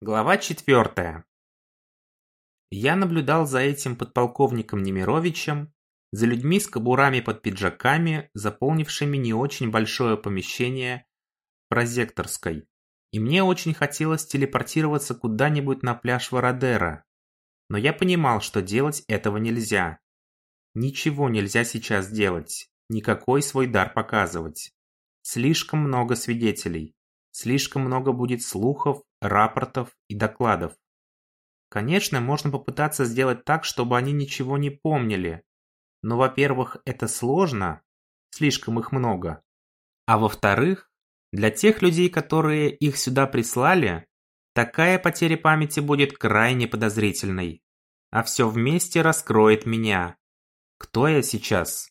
Глава четвертая. Я наблюдал за этим подполковником Немировичем, за людьми с кобурами под пиджаками, заполнившими не очень большое помещение прозекторской. И мне очень хотелось телепортироваться куда-нибудь на пляж Вородера. Но я понимал, что делать этого нельзя. Ничего нельзя сейчас делать, никакой свой дар показывать. Слишком много свидетелей. Слишком много будет слухов, рапортов и докладов. Конечно, можно попытаться сделать так, чтобы они ничего не помнили. Но, во-первых, это сложно, слишком их много. А во-вторых, для тех людей, которые их сюда прислали, такая потеря памяти будет крайне подозрительной. А все вместе раскроет меня. Кто я сейчас?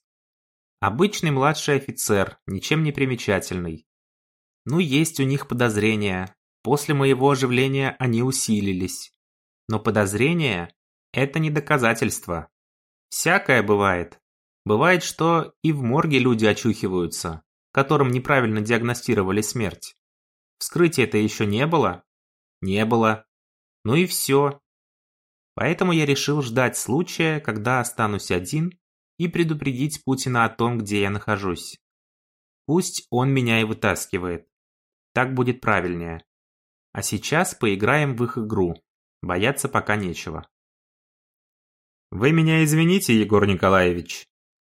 Обычный младший офицер, ничем не примечательный. Ну, есть у них подозрения. После моего оживления они усилились. Но подозрения – это не доказательство. Всякое бывает. Бывает, что и в морге люди очухиваются, которым неправильно диагностировали смерть. Вскрытия-то еще не было? Не было. Ну и все. Поэтому я решил ждать случая, когда останусь один, и предупредить Путина о том, где я нахожусь. Пусть он меня и вытаскивает. Так будет правильнее. А сейчас поиграем в их игру. Бояться пока нечего. Вы меня извините, Егор Николаевич,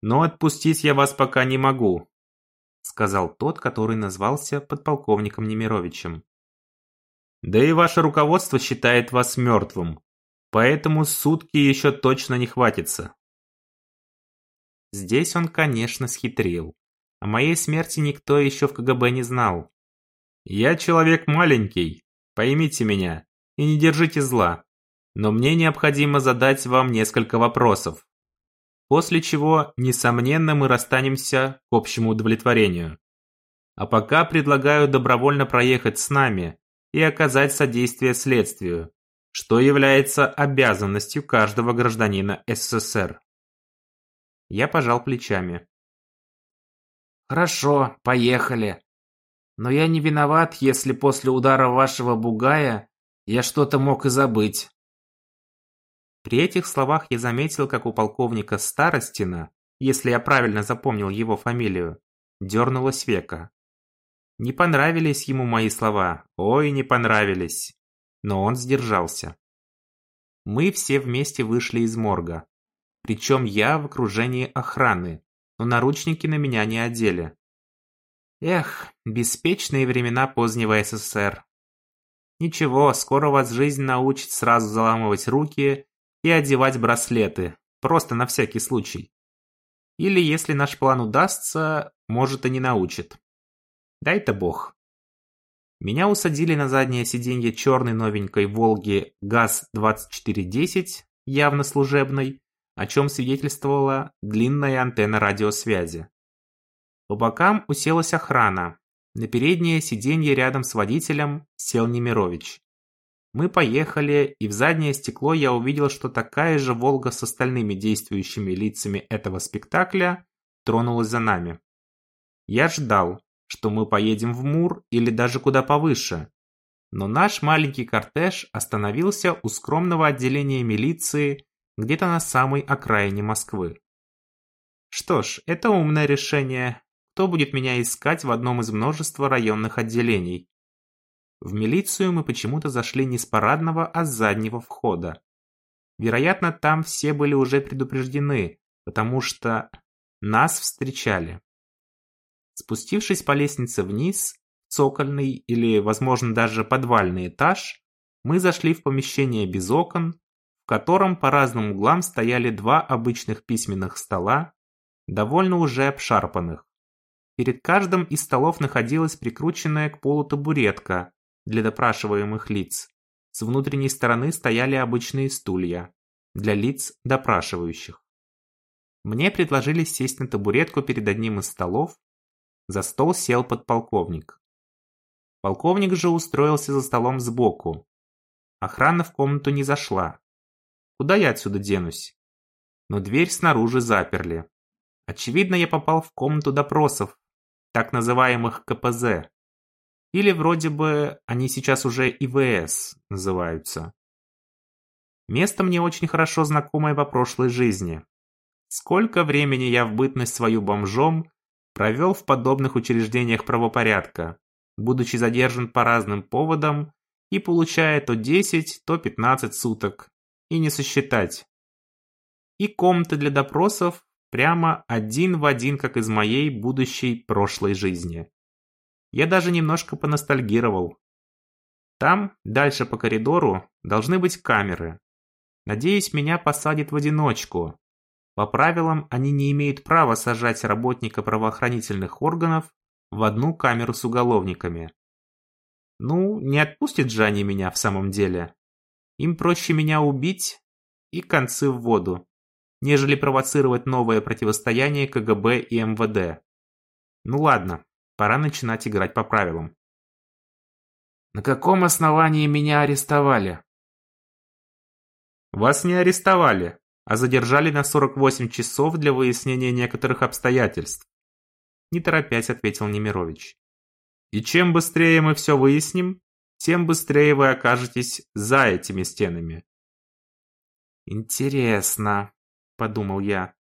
но отпустить я вас пока не могу, сказал тот, который назвался подполковником Немировичем. Да и ваше руководство считает вас мертвым, поэтому сутки еще точно не хватится. Здесь он, конечно, схитрил. О моей смерти никто еще в КГБ не знал. Я человек маленький, поймите меня, и не держите зла. Но мне необходимо задать вам несколько вопросов. После чего, несомненно, мы расстанемся к общему удовлетворению. А пока предлагаю добровольно проехать с нами и оказать содействие следствию, что является обязанностью каждого гражданина СССР. Я пожал плечами. Хорошо, поехали. Но я не виноват, если после удара вашего бугая я что-то мог и забыть. При этих словах я заметил, как у полковника Старостина, если я правильно запомнил его фамилию, дернулось века. Не понравились ему мои слова, ой, не понравились. Но он сдержался. Мы все вместе вышли из морга. Причем я в окружении охраны, но наручники на меня не одели. Эх, беспечные времена позднего СССР. Ничего, скоро вас жизнь научит сразу заламывать руки и одевать браслеты, просто на всякий случай. Или если наш план удастся, может и не научит. Дай-то бог. Меня усадили на заднее сиденье черной новенькой «Волги» ГАЗ-2410, явно служебной, о чем свидетельствовала длинная антенна радиосвязи. По бокам уселась охрана. На переднее сиденье рядом с водителем сел Немирович. Мы поехали, и в заднее стекло я увидел, что такая же «Волга» с остальными действующими лицами этого спектакля тронулась за нами. Я ждал, что мы поедем в Мур или даже куда повыше. Но наш маленький кортеж остановился у скромного отделения милиции где-то на самой окраине Москвы. Что ж, это умное решение, кто будет меня искать в одном из множества районных отделений. В милицию мы почему-то зашли не с парадного, а с заднего входа. Вероятно, там все были уже предупреждены, потому что нас встречали. Спустившись по лестнице вниз, цокольный или, возможно, даже подвальный этаж, мы зашли в помещение без окон, в котором по разным углам стояли два обычных письменных стола, довольно уже обшарпанных. Перед каждым из столов находилась прикрученная к полу табуретка для допрашиваемых лиц. С внутренней стороны стояли обычные стулья для лиц допрашивающих. Мне предложили сесть на табуретку перед одним из столов. За стол сел подполковник. Полковник же устроился за столом сбоку. Охрана в комнату не зашла. Куда я отсюда денусь? Но дверь снаружи заперли. Очевидно, я попал в комнату допросов, так называемых КПЗ. Или вроде бы они сейчас уже ИВС называются. Место мне очень хорошо знакомое по прошлой жизни. Сколько времени я в бытность свою бомжом провел в подобных учреждениях правопорядка, будучи задержан по разным поводам и получая то 10, то 15 суток. И не сосчитать. И комнаты для допросов прямо один в один, как из моей будущей прошлой жизни. Я даже немножко поностальгировал. Там, дальше по коридору, должны быть камеры. Надеюсь, меня посадят в одиночку. По правилам, они не имеют права сажать работника правоохранительных органов в одну камеру с уголовниками. Ну, не отпустят же они меня в самом деле. Им проще меня убить и концы в воду, нежели провоцировать новое противостояние КГБ и МВД. Ну ладно, пора начинать играть по правилам. На каком основании меня арестовали? Вас не арестовали, а задержали на 48 часов для выяснения некоторых обстоятельств. Не торопясь, ответил Немирович. И чем быстрее мы все выясним, тем быстрее вы окажетесь за этими стенами. Интересно, подумал я.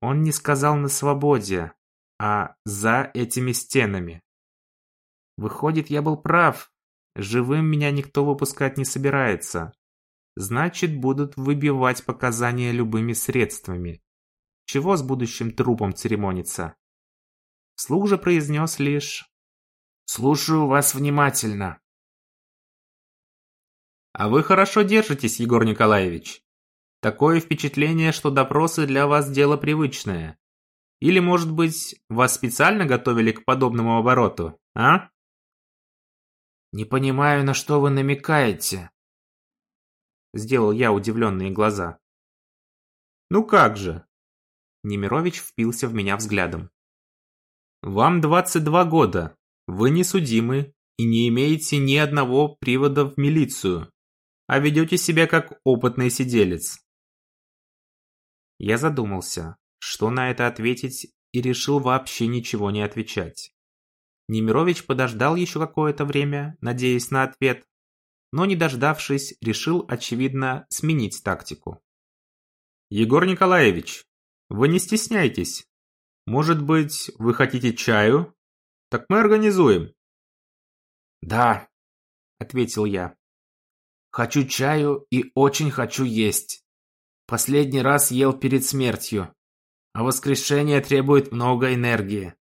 Он не сказал на свободе, а за этими стенами. Выходит, я был прав. Живым меня никто выпускать не собирается. Значит, будут выбивать показания любыми средствами. Чего с будущим трупом церемониться? Слух же произнес лишь «Слушаю вас внимательно». «А вы хорошо держитесь, Егор Николаевич. Такое впечатление, что допросы для вас дело привычное. Или, может быть, вас специально готовили к подобному обороту, а?» «Не понимаю, на что вы намекаете», Сделал я удивленные глаза. «Ну как же?» Немирович впился в меня взглядом. «Вам 22 года. Вы не судимы и не имеете ни одного привода в милицию, а ведете себя как опытный сиделец». Я задумался, что на это ответить, и решил вообще ничего не отвечать. Немирович подождал еще какое-то время, надеясь на ответ, но не дождавшись, решил, очевидно, сменить тактику. «Егор Николаевич, вы не стесняйтесь. Может быть, вы хотите чаю? Так мы организуем». «Да», — ответил я. «Хочу чаю и очень хочу есть. Последний раз ел перед смертью, а воскрешение требует много энергии».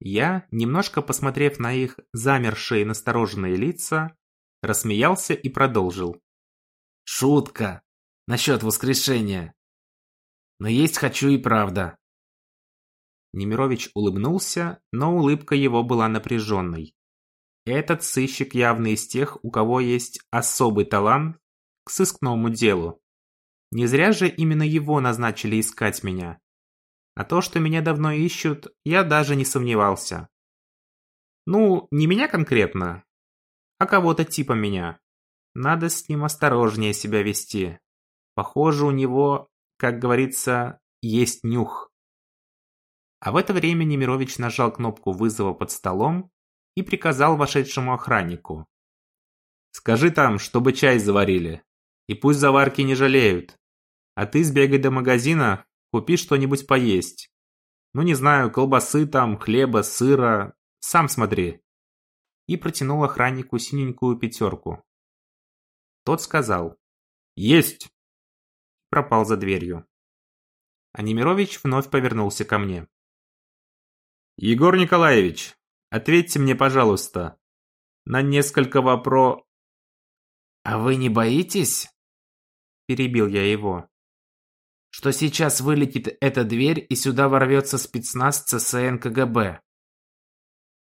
Я, немножко посмотрев на их замершие настороженные лица, Рассмеялся и продолжил. Шутка. Насчет воскрешения. Но есть хочу и правда. Немирович улыбнулся, но улыбка его была напряженной. Этот сыщик явно из тех, у кого есть особый талант к сыскному делу. Не зря же именно его назначили искать меня. А то, что меня давно ищут, я даже не сомневался. Ну, не меня конкретно, а кого-то типа меня. Надо с ним осторожнее себя вести. Похоже, у него, как говорится, есть нюх. А в это время Немирович нажал кнопку вызова под столом и приказал вошедшему охраннику. «Скажи там, чтобы чай заварили. И пусть заварки не жалеют. А ты сбегай до магазина, купи что-нибудь поесть. Ну, не знаю, колбасы там, хлеба, сыра. Сам смотри и протянул охраннику синенькую пятерку. Тот сказал «Есть!» пропал за дверью. А Немирович вновь повернулся ко мне. «Егор Николаевич, ответьте мне, пожалуйста, на несколько вопро...» «А вы не боитесь?» Перебил я его. «Что сейчас вылетит эта дверь и сюда ворвется спецназ ЦСН КГБ?»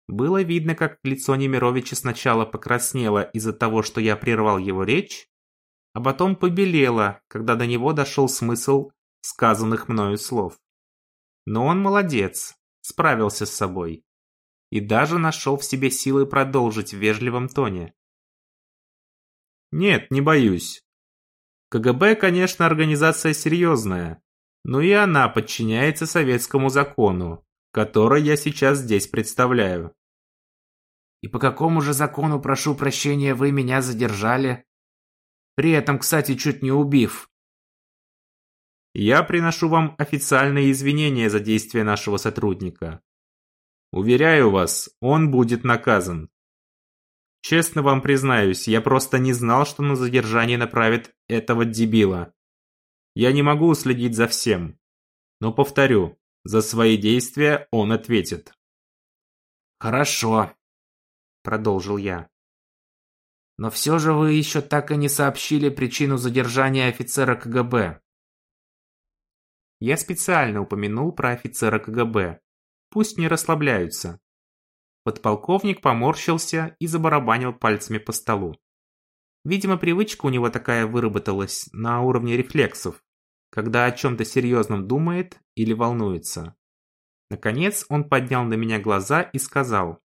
Было видно, как лицо Немировича сначала покраснело из-за того, что я прервал его речь, а потом побелело, когда до него дошел смысл сказанных мною слов. Но он молодец, справился с собой. И даже нашел в себе силы продолжить в вежливом тоне. Нет, не боюсь. КГБ, конечно, организация серьезная, но и она подчиняется советскому закону, который я сейчас здесь представляю. И по какому же закону, прошу прощения, вы меня задержали? При этом, кстати, чуть не убив. Я приношу вам официальные извинения за действия нашего сотрудника. Уверяю вас, он будет наказан. Честно вам признаюсь, я просто не знал, что на задержание направят этого дебила. Я не могу следить за всем. Но повторю, за свои действия он ответит. Хорошо, продолжил я. Но все же вы еще так и не сообщили причину задержания офицера КГБ. Я специально упомянул про офицера КГБ. Пусть не расслабляются. Подполковник поморщился и забарабанил пальцами по столу. Видимо, привычка у него такая выработалась на уровне рефлексов, когда о чем-то серьезном думает или волнуется. Наконец он поднял на меня глаза и сказал.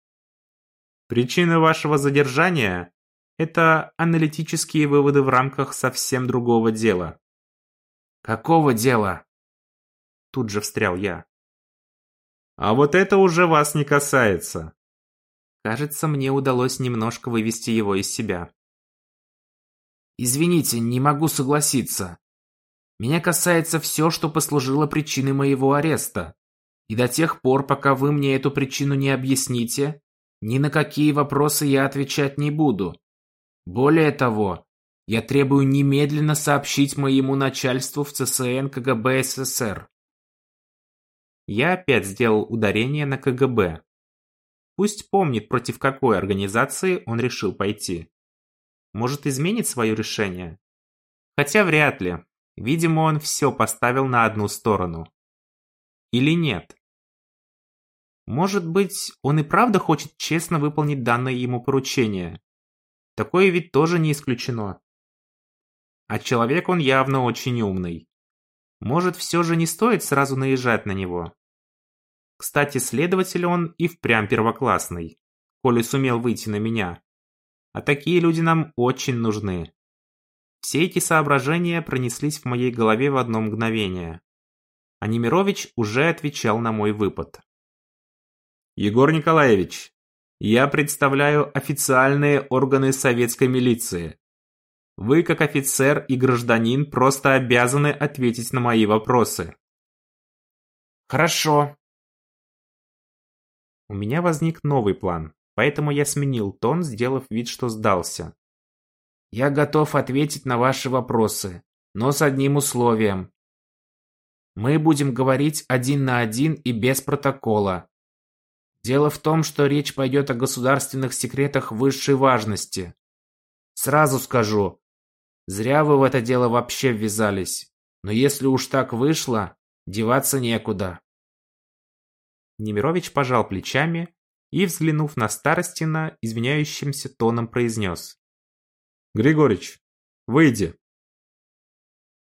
Причина вашего задержания – это аналитические выводы в рамках совсем другого дела. Какого дела? Тут же встрял я. А вот это уже вас не касается. Кажется, мне удалось немножко вывести его из себя. Извините, не могу согласиться. Меня касается все, что послужило причиной моего ареста. И до тех пор, пока вы мне эту причину не объясните, ни на какие вопросы я отвечать не буду. Более того, я требую немедленно сообщить моему начальству в ЦСН КГБ СССР. Я опять сделал ударение на КГБ. Пусть помнит, против какой организации он решил пойти. Может изменить свое решение? Хотя вряд ли. Видимо, он все поставил на одну сторону. Или нет? Может быть, он и правда хочет честно выполнить данное ему поручение. Такое ведь тоже не исключено. А человек он явно очень умный. Может, все же не стоит сразу наезжать на него. Кстати, следователь он и впрямь первоклассный, коли сумел выйти на меня. А такие люди нам очень нужны. Все эти соображения пронеслись в моей голове в одно мгновение. А Немирович уже отвечал на мой выпад. Егор Николаевич, я представляю официальные органы советской милиции. Вы, как офицер и гражданин, просто обязаны ответить на мои вопросы. Хорошо. У меня возник новый план, поэтому я сменил тон, сделав вид, что сдался. Я готов ответить на ваши вопросы, но с одним условием. Мы будем говорить один на один и без протокола. Дело в том, что речь пойдет о государственных секретах высшей важности. Сразу скажу, зря вы в это дело вообще ввязались. Но если уж так вышло, деваться некуда. Немирович пожал плечами и, взглянув на Старостина, извиняющимся тоном произнес. «Григорич, выйди!»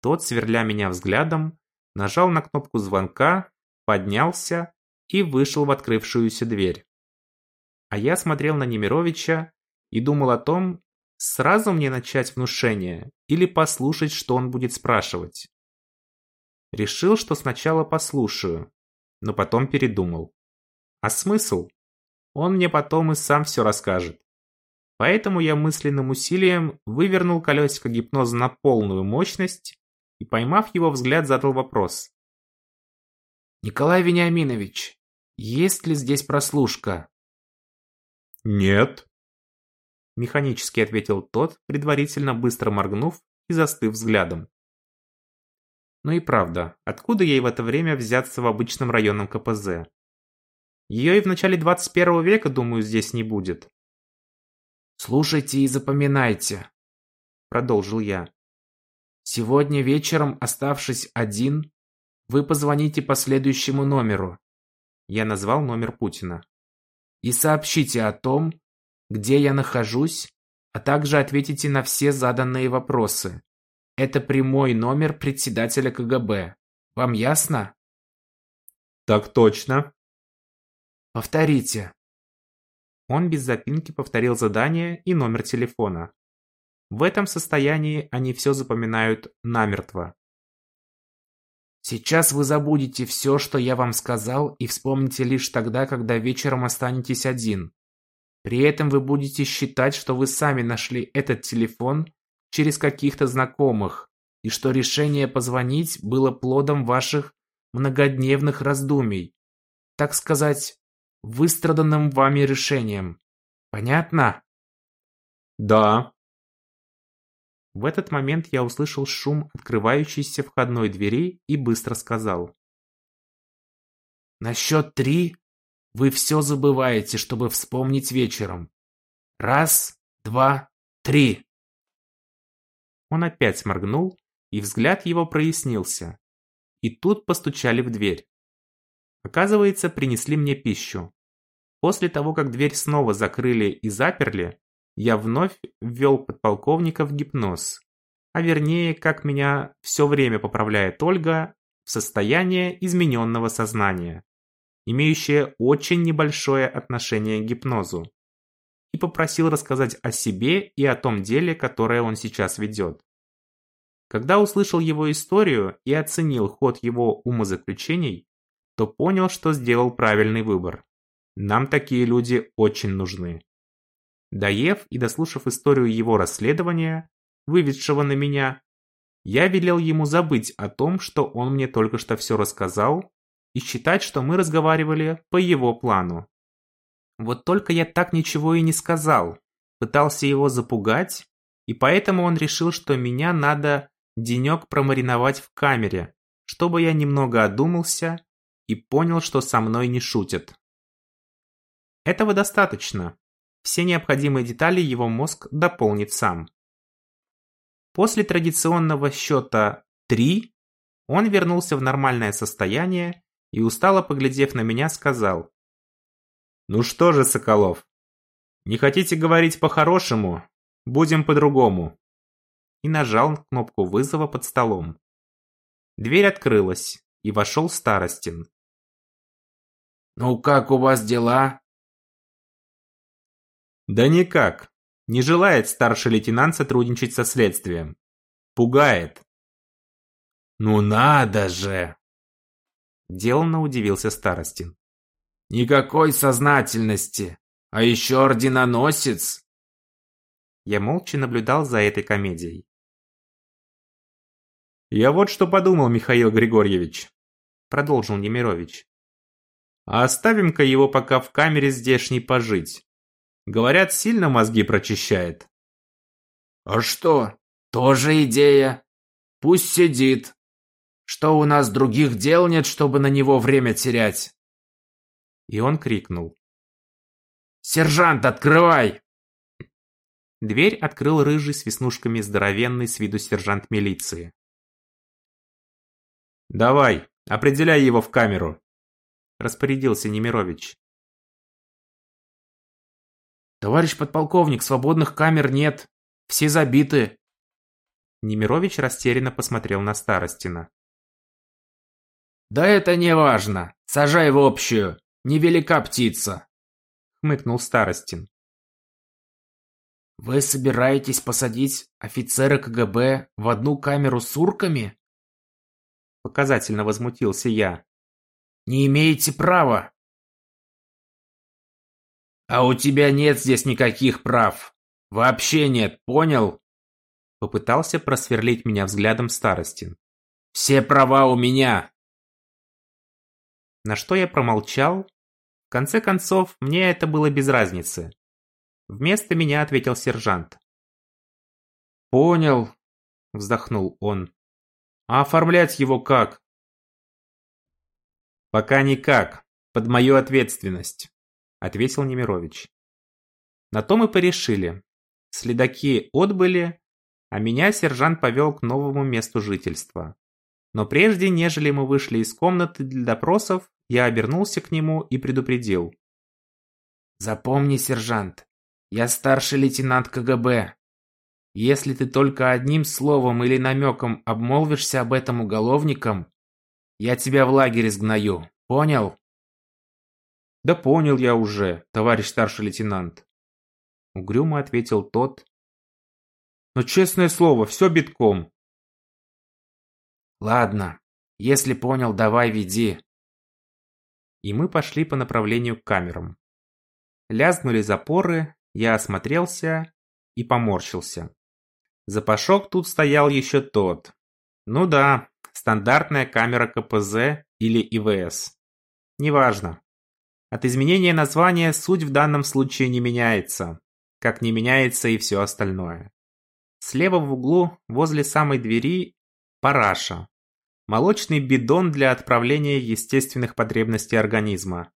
Тот, сверля меня взглядом, нажал на кнопку звонка, поднялся и вышел в открывшуюся дверь. А я смотрел на Немировича и думал о том, сразу мне начать внушение или послушать, что он будет спрашивать. Решил, что сначала послушаю, но потом передумал. А смысл? Он мне потом и сам все расскажет. Поэтому я мысленным усилием вывернул колесико гипноза на полную мощность и, поймав его взгляд, задал вопрос. «Николай Вениаминович, есть ли здесь прослушка? Нет. Механически ответил тот, предварительно быстро моргнув и застыв взглядом. Ну и правда, откуда ей в это время взяться в обычном районном КПЗ? Ее и в начале 21 века, думаю, здесь не будет. «Слушайте и запоминайте», — продолжил я. «Сегодня вечером, оставшись один, вы позвоните по следующему номеру. Я назвал номер Путина. И сообщите о том, где я нахожусь, а также ответите на все заданные вопросы. Это прямой номер председателя КГБ. Вам ясно? Так точно. Повторите. Он без запинки повторил задание и номер телефона. В этом состоянии они все запоминают намертво. Сейчас вы забудете все, что я вам сказал, и вспомните лишь тогда, когда вечером останетесь один. При этом вы будете считать, что вы сами нашли этот телефон через каких-то знакомых, и что решение позвонить было плодом ваших многодневных раздумий. Так сказать, выстраданным вами решением. Понятно? Да. В этот момент я услышал шум открывающейся входной двери и быстро сказал. На счет три вы все забываете, чтобы вспомнить вечером. Раз, два, три. Он опять моргнул, и взгляд его прояснился. И тут постучали в дверь. Оказывается, принесли мне пищу. После того, как дверь снова закрыли и заперли, я вновь ввел подполковника в гипноз. А вернее, как меня все время поправляет Ольга, в состояние измененного сознания, имеющее очень небольшое отношение к гипнозу. И попросил рассказать о себе и о том деле, которое он сейчас ведет. Когда услышал его историю и оценил ход его умозаключений, то понял, что сделал правильный выбор. Нам такие люди очень нужны. Доев и дослушав историю его расследования, выведшего на меня, я велел ему забыть о том, что он мне только что все рассказал, и считать, что мы разговаривали по его плану. Вот только я так ничего и не сказал, пытался его запугать, и поэтому он решил, что меня надо денек промариновать в камере, чтобы я немного одумался и понял, что со мной не шутят. Этого достаточно. Все необходимые детали его мозг дополнит сам. После традиционного счета 3 он вернулся в нормальное состояние и устало поглядев на меня сказал. «Ну что же, Соколов, не хотите говорить по-хорошему? Будем по-другому и нажал кнопку вызова под столом. Дверь открылась, и вошел Старостин. «Ну как у вас дела?» «Да никак. Не желает старший лейтенант сотрудничать со следствием. Пугает». «Ну надо же!» Деланно удивился Старостин. «Никакой сознательности! А еще орденоносец!» Я молча наблюдал за этой комедией. «Я вот что подумал, Михаил Григорьевич», — продолжил Немирович. «А оставим-ка его пока в камере здешней пожить. Говорят, сильно мозги прочищает». «А что, тоже идея. Пусть сидит. Что у нас других дел нет, чтобы на него время терять?» И он крикнул. «Сержант, открывай!» Дверь открыл рыжий с веснушками здоровенный с виду сержант милиции. «Давай, определяй его в камеру», – распорядился Немирович. «Товарищ подполковник, свободных камер нет. Все забиты». Немирович растерянно посмотрел на Старостина. «Да это не важно. Сажай в общую. Невелика птица», – хмыкнул Старостин. «Вы собираетесь посадить офицера КГБ в одну камеру с урками?» Показательно возмутился я. «Не имеете права!» «А у тебя нет здесь никаких прав! Вообще нет, понял?» Попытался просверлить меня взглядом Старостин. «Все права у меня!» На что я промолчал. В конце концов, мне это было без разницы. Вместо меня ответил сержант. «Понял», — вздохнул он. А оформлять его как? Пока никак, под мою ответственность, ответил Немирович. На то мы порешили. Следаки отбыли, а меня сержант повел к новому месту жительства. Но прежде, нежели мы вышли из комнаты для допросов, я обернулся к нему и предупредил. «Запомни, сержант, я старший лейтенант КГБ. Если ты только одним словом или намеком обмолвишься об этом уголовникам, я тебя в лагерь сгною. Понял? Да понял я уже, товарищ старший лейтенант. Угрюмо ответил тот. Но честное слово, все битком. Ладно, если понял, давай веди. И мы пошли по направлению к камерам. Лязгнули запоры, я осмотрелся и поморщился. Запашок тут стоял еще тот. Ну да, стандартная камера КПЗ или ИВС. Неважно. От изменения названия суть в данном случае не меняется, как не меняется и все остальное. Слева в углу, возле самой двери, параша. Молочный бидон для отправления естественных потребностей организма.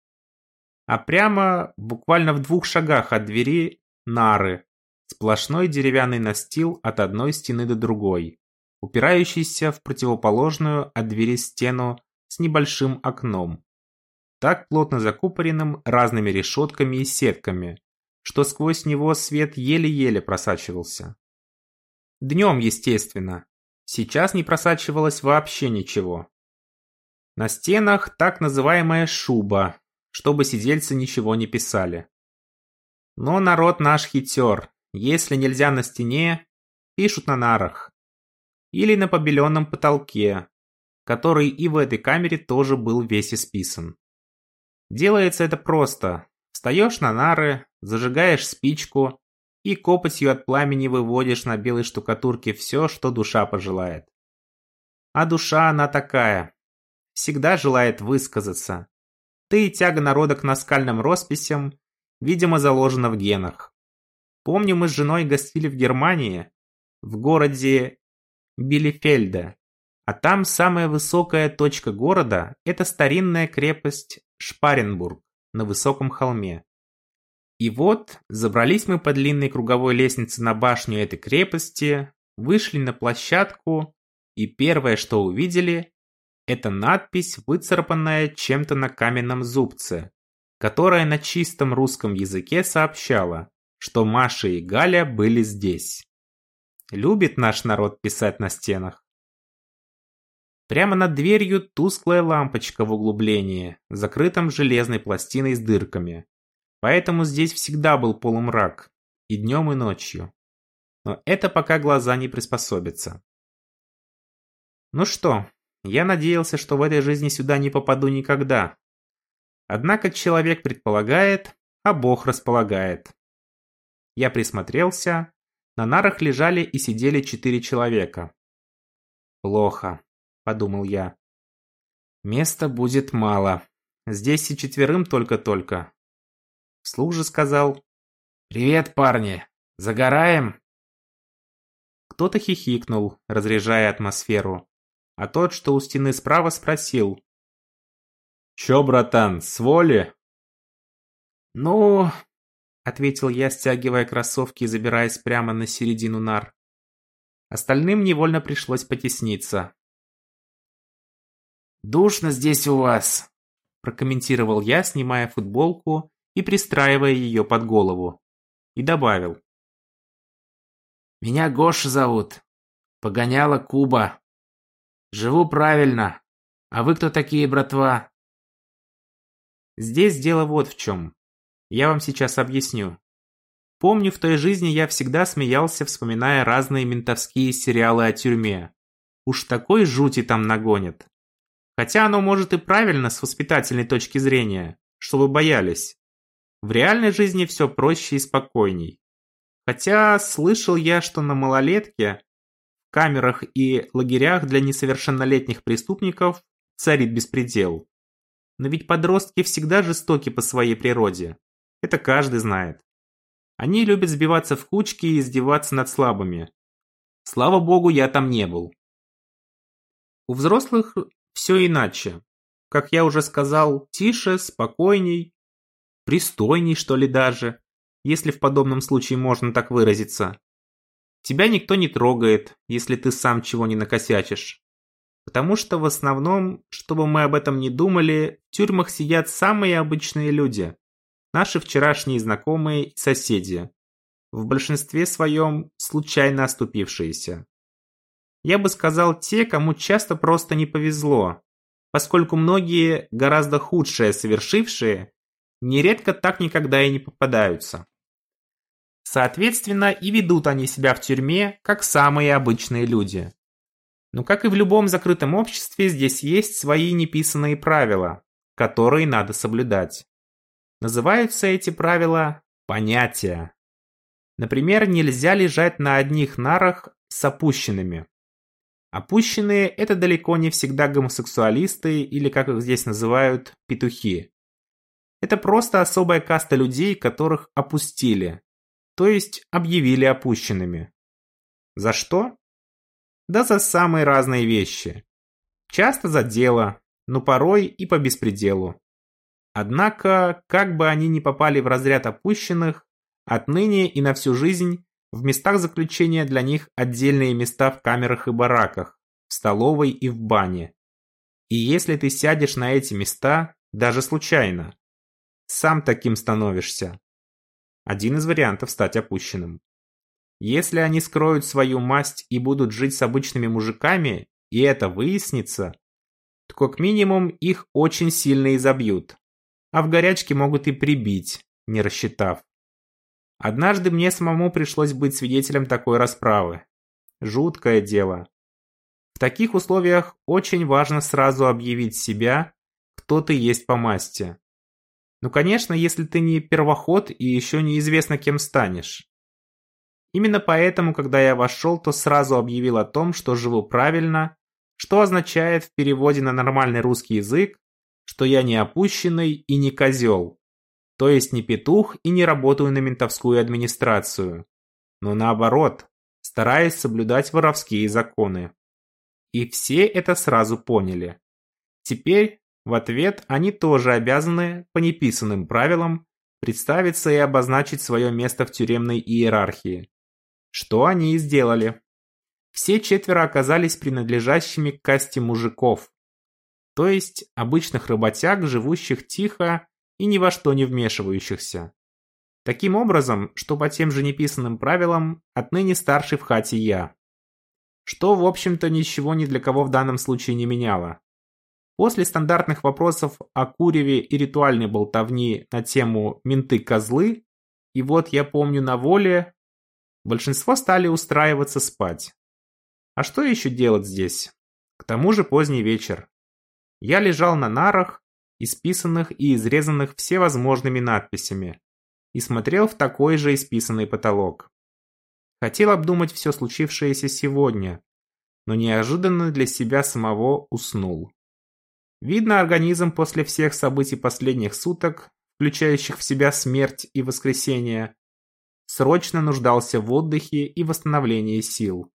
А прямо, буквально в двух шагах от двери, нары. Сплошной деревянный настил от одной стены до другой, упирающийся в противоположную от двери стену с небольшим окном. Так плотно закупоренным разными решетками и сетками, что сквозь него свет еле-еле просачивался. Днем, естественно. Сейчас не просачивалось вообще ничего. На стенах так называемая шуба, чтобы сидельцы ничего не писали. Но народ наш хитер. Если нельзя на стене, пишут на нарах. Или на побеленном потолке, который и в этой камере тоже был весь исписан. Делается это просто. Встаешь на нары, зажигаешь спичку и копотью от пламени выводишь на белой штукатурке все, что душа пожелает. А душа она такая. Всегда желает высказаться. Ты и тяга народа к наскальным росписям, видимо, заложена в генах. Помню, мы с женой гостили в Германии, в городе Билефельде. А там самая высокая точка города – это старинная крепость Шпаренбург на высоком холме. И вот, забрались мы по длинной круговой лестнице на башню этой крепости, вышли на площадку, и первое, что увидели, это надпись, выцарапанная чем-то на каменном зубце, которая на чистом русском языке сообщала, что Маша и Галя были здесь. Любит наш народ писать на стенах. Прямо над дверью тусклая лампочка в углублении, закрытом железной пластиной с дырками. Поэтому здесь всегда был полумрак, и днем, и ночью. Но это пока глаза не приспособятся. Ну что, я надеялся, что в этой жизни сюда не попаду никогда. Однако человек предполагает, а Бог располагает. Я присмотрелся. На нарах лежали и сидели четыре человека. «Плохо», — подумал я. «Места будет мало. Здесь и четверым только-только. Вслух же сказал «Привет, парни! Загораем?» Кто-то хихикнул, разряжая атмосферу, а тот, что у стены справа, спросил «Чё, братан, с воли?» «Ну...» — ответил я, стягивая кроссовки и забираясь прямо на середину нар. Остальным невольно пришлось потесниться. «Душно здесь у вас», — прокомментировал я, снимая футболку и пристраивая ее под голову. И добавил. «Меня Гоша зовут. Погоняла Куба. Живу правильно. А вы кто такие, братва?» Здесь дело вот в чем. Я вам сейчас объясню. Помню, в той жизни я всегда смеялся, вспоминая разные ментовские сериалы о тюрьме. Уж такой жути там нагонят. Хотя оно может и правильно с воспитательной точки зрения, чтобы боялись. В реальной жизни все проще и спокойней. Хотя слышал я, что на малолетке, в камерах и лагерях для несовершеннолетних преступников царит беспредел. Но ведь подростки всегда жестоки по своей природе. Это каждый знает. Они любят сбиваться в кучки и издеваться над слабыми. Слава богу, я там не был. У взрослых все иначе. Как я уже сказал, тише, спокойней, пристойней, что ли, даже, если в подобном случае можно так выразиться. Тебя никто не трогает, если ты сам чего не накосячишь. Потому что в основном, чтобы мы об этом не думали, в тюрьмах сидят самые обычные люди. Наши вчерашние знакомые и соседи. В большинстве своем случайно оступившиеся. Я бы сказал те, кому часто просто не повезло, поскольку многие, гораздо худшее совершившие, нередко так никогда и не попадаются. Соответственно, и ведут они себя в тюрьме, как самые обычные люди. Но как и в любом закрытом обществе, здесь есть свои неписанные правила, которые надо соблюдать. Называются эти правила понятия. Например, нельзя лежать на одних нарах с опущенными. Опущенные – это далеко не всегда гомосексуалисты или, как их здесь называют, петухи. Это просто особая каста людей, которых опустили, то есть объявили опущенными. За что? Да за самые разные вещи. Часто за дело, но порой и по беспределу. Однако, как бы они ни попали в разряд опущенных, отныне и на всю жизнь в местах заключения для них отдельные места в камерах и бараках, в столовой и в бане. И если ты сядешь на эти места, даже случайно, сам таким становишься. Один из вариантов стать опущенным. Если они скроют свою масть и будут жить с обычными мужиками, и это выяснится, то как минимум их очень сильно изобьют а в горячке могут и прибить, не рассчитав. Однажды мне самому пришлось быть свидетелем такой расправы. Жуткое дело. В таких условиях очень важно сразу объявить себя, кто ты есть по масти. Ну, конечно, если ты не первоход и еще неизвестно, кем станешь. Именно поэтому, когда я вошел, то сразу объявил о том, что живу правильно, что означает в переводе на нормальный русский язык что я не опущенный и не козел. То есть не петух и не работаю на ментовскую администрацию. Но наоборот, стараясь соблюдать воровские законы. И все это сразу поняли. Теперь, в ответ, они тоже обязаны, по неписанным правилам, представиться и обозначить свое место в тюремной иерархии. Что они и сделали. Все четверо оказались принадлежащими к касте мужиков, то есть обычных работяг, живущих тихо и ни во что не вмешивающихся. Таким образом, что по тем же неписанным правилам, отныне старший в хате я. Что, в общем-то, ничего ни для кого в данном случае не меняло. После стандартных вопросов о куреве и ритуальной болтовни на тему «менты-козлы» и вот я помню на воле, большинство стали устраиваться спать. А что еще делать здесь? К тому же поздний вечер. Я лежал на нарах, исписанных и изрезанных всевозможными надписями, и смотрел в такой же исписанный потолок. Хотел обдумать все случившееся сегодня, но неожиданно для себя самого уснул. Видно, организм после всех событий последних суток, включающих в себя смерть и воскресение, срочно нуждался в отдыхе и восстановлении сил.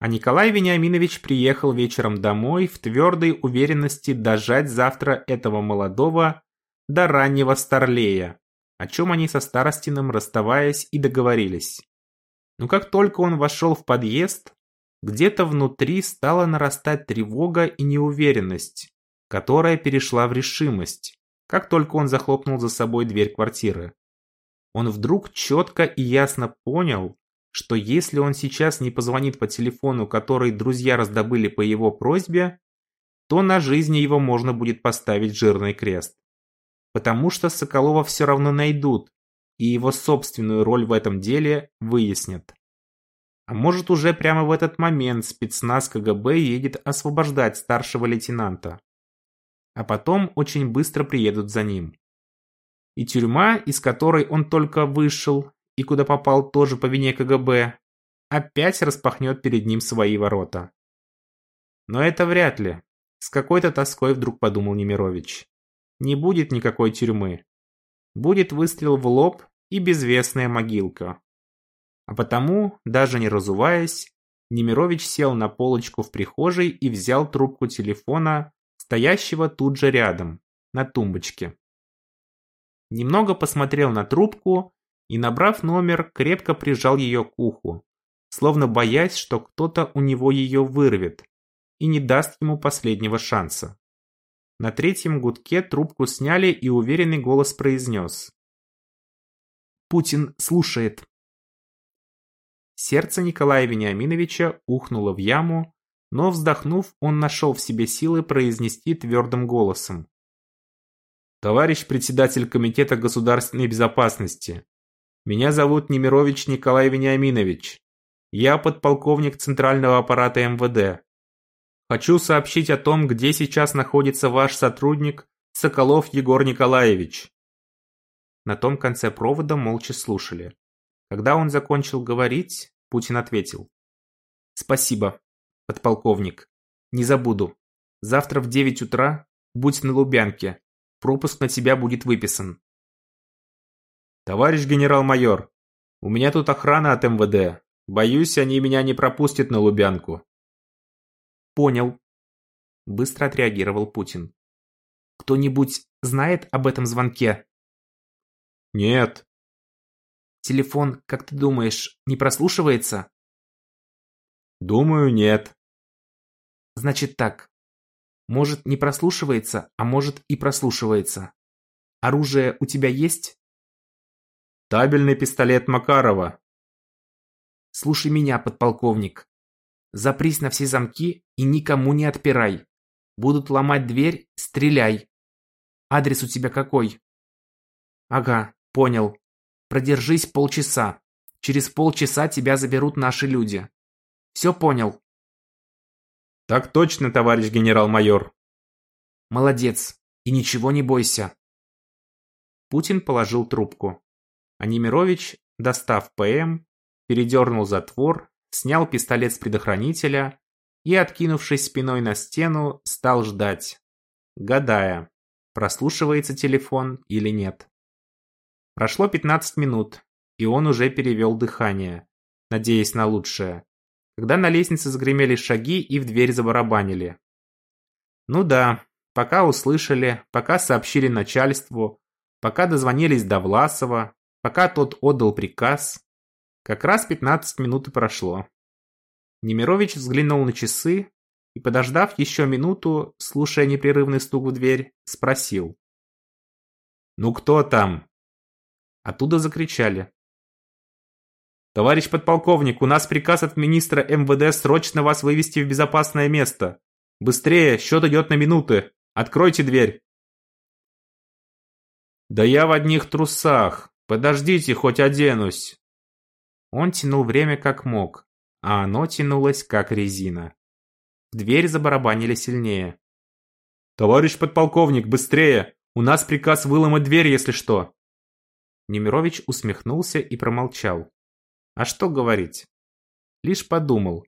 А Николай Вениаминович приехал вечером домой в твердой уверенности дожать завтра этого молодого до раннего старлея, о чем они со Старостиным расставаясь и договорились. Но как только он вошел в подъезд, где-то внутри стала нарастать тревога и неуверенность, которая перешла в решимость, как только он захлопнул за собой дверь квартиры. Он вдруг четко и ясно понял, что если он сейчас не позвонит по телефону, который друзья раздобыли по его просьбе, то на жизни его можно будет поставить жирный крест. Потому что Соколова все равно найдут, и его собственную роль в этом деле выяснят. А может уже прямо в этот момент спецназ КГБ едет освобождать старшего лейтенанта. А потом очень быстро приедут за ним. И тюрьма, из которой он только вышел, и куда попал тоже по вине КГБ, опять распахнет перед ним свои ворота. Но это вряд ли. С какой-то тоской вдруг подумал Немирович. Не будет никакой тюрьмы. Будет выстрел в лоб и безвестная могилка. А потому, даже не разуваясь, Немирович сел на полочку в прихожей и взял трубку телефона, стоящего тут же рядом, на тумбочке. Немного посмотрел на трубку и, набрав номер, крепко прижал ее к уху, словно боясь, что кто-то у него ее вырвет и не даст ему последнего шанса. На третьем гудке трубку сняли и уверенный голос произнес. «Путин слушает». Сердце Николая Вениаминовича ухнуло в яму, но, вздохнув, он нашел в себе силы произнести твердым голосом. «Товарищ председатель Комитета государственной безопасности, меня зовут Немирович Николай Вениаминович. Я подполковник Центрального аппарата МВД. Хочу сообщить о том, где сейчас находится ваш сотрудник Соколов Егор Николаевич. На том конце провода молча слушали. Когда он закончил говорить, Путин ответил. Спасибо, подполковник. Не забуду. Завтра в 9 утра будь на Лубянке. Пропуск на тебя будет выписан. Товарищ генерал-майор, у меня тут охрана от МВД. Боюсь, они меня не пропустят на Лубянку. Понял. Быстро отреагировал Путин. Кто-нибудь знает об этом звонке? Нет. Телефон, как ты думаешь, не прослушивается? Думаю, нет. Значит так. Может, не прослушивается, а может и прослушивается. Оружие у тебя есть? Табельный пистолет Макарова. Слушай меня, подполковник. Запрись на все замки и никому не отпирай. Будут ломать дверь, стреляй. Адрес у тебя какой? Ага, понял. Продержись полчаса. Через полчаса тебя заберут наши люди. Все понял? Так точно, товарищ генерал-майор. Молодец. И ничего не бойся. Путин положил трубку. А Немирович, достав ПМ, передернул затвор, снял пистолет с предохранителя и, откинувшись спиной на стену, стал ждать, гадая, прослушивается телефон или нет. Прошло 15 минут, и он уже перевел дыхание, надеясь на лучшее, когда на лестнице загремели шаги и в дверь забарабанили. Ну да, пока услышали, пока сообщили начальству, пока дозвонились до Власова, Пока тот отдал приказ, как раз 15 минут и прошло. Немирович взглянул на часы и, подождав еще минуту, слушая непрерывный стук в дверь, спросил. «Ну кто там?» Оттуда закричали. «Товарищ подполковник, у нас приказ от министра МВД срочно вас вывести в безопасное место. Быстрее, счет идет на минуты. Откройте дверь!» «Да я в одних трусах!» Подождите, хоть оденусь. Он тянул время как мог, а оно тянулось как резина. В дверь забарабанили сильнее. «Товарищ подполковник, быстрее! У нас приказ выломать дверь, если что!» Немирович усмехнулся и промолчал. А что говорить? Лишь подумал.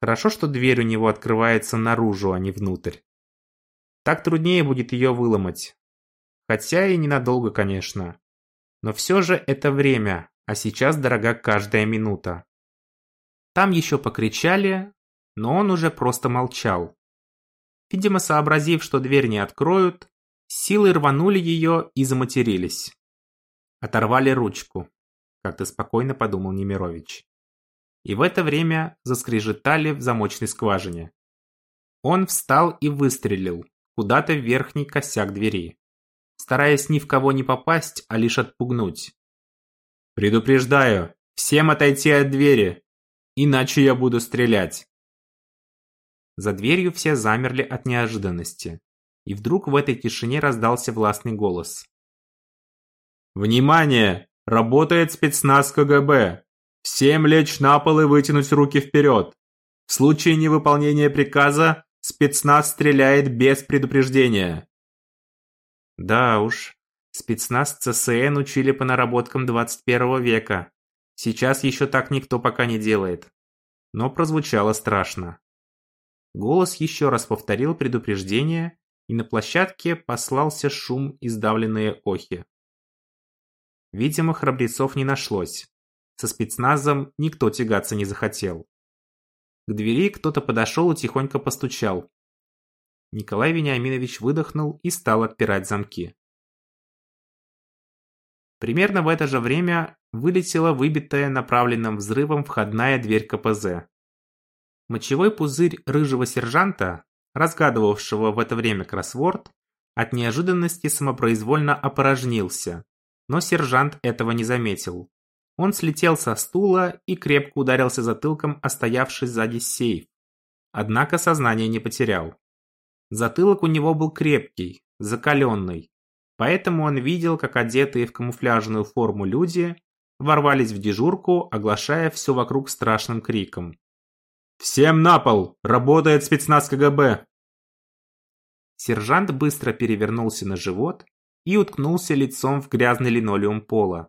Хорошо, что дверь у него открывается наружу, а не внутрь. Так труднее будет ее выломать. Хотя и ненадолго, конечно. Но все же это время, а сейчас дорога каждая минута. Там еще покричали, но он уже просто молчал. Видимо, сообразив, что дверь не откроют, силой рванули ее и заматерились. Оторвали ручку, как-то спокойно подумал Немирович. И в это время заскрежетали в замочной скважине. Он встал и выстрелил куда-то в верхний косяк двери стараясь ни в кого не попасть, а лишь отпугнуть. «Предупреждаю, всем отойти от двери, иначе я буду стрелять!» За дверью все замерли от неожиданности, и вдруг в этой тишине раздался властный голос. «Внимание! Работает спецназ КГБ! Всем лечь на пол и вытянуть руки вперед! В случае невыполнения приказа спецназ стреляет без предупреждения!» Да уж, спецназ ЦСН учили по наработкам 21 века. Сейчас еще так никто пока не делает. Но прозвучало страшно. Голос еще раз повторил предупреждение, и на площадке послался шум и сдавленные охи. Видимо, храбрецов не нашлось. Со спецназом никто тягаться не захотел. К двери кто-то подошел и тихонько постучал. Николай Вениаминович выдохнул и стал отпирать замки. Примерно в это же время вылетела выбитая направленным взрывом входная дверь КПЗ. Мочевой пузырь рыжего сержанта, разгадывавшего в это время кроссворд, от неожиданности самопроизвольно опорожнился, но сержант этого не заметил. Он слетел со стула и крепко ударился затылком о стоявший сзади сейф. Однако сознание не потерял. Затылок у него был крепкий, закаленный, поэтому он видел, как одетые в камуфляжную форму люди ворвались в дежурку, оглашая все вокруг страшным криком. «Всем на пол! Работает спецназ КГБ!» Сержант быстро перевернулся на живот и уткнулся лицом в грязный линолеум пола.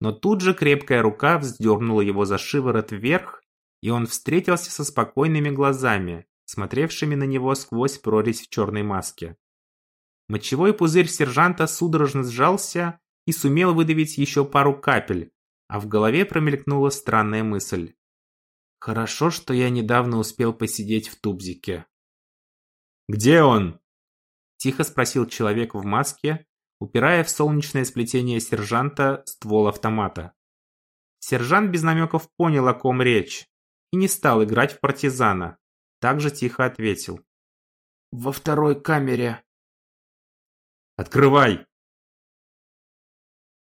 Но тут же крепкая рука вздернула его за шиворот вверх, и он встретился со спокойными глазами, смотревшими на него сквозь прорезь в черной маске. Мочевой пузырь сержанта судорожно сжался и сумел выдавить еще пару капель, а в голове промелькнула странная мысль. Хорошо, что я недавно успел посидеть в тубзике. «Где он?» Тихо спросил человек в маске, упирая в солнечное сплетение сержанта ствол автомата. Сержант без намеков понял, о ком речь, и не стал играть в партизана. Также тихо ответил. «Во второй камере». «Открывай!»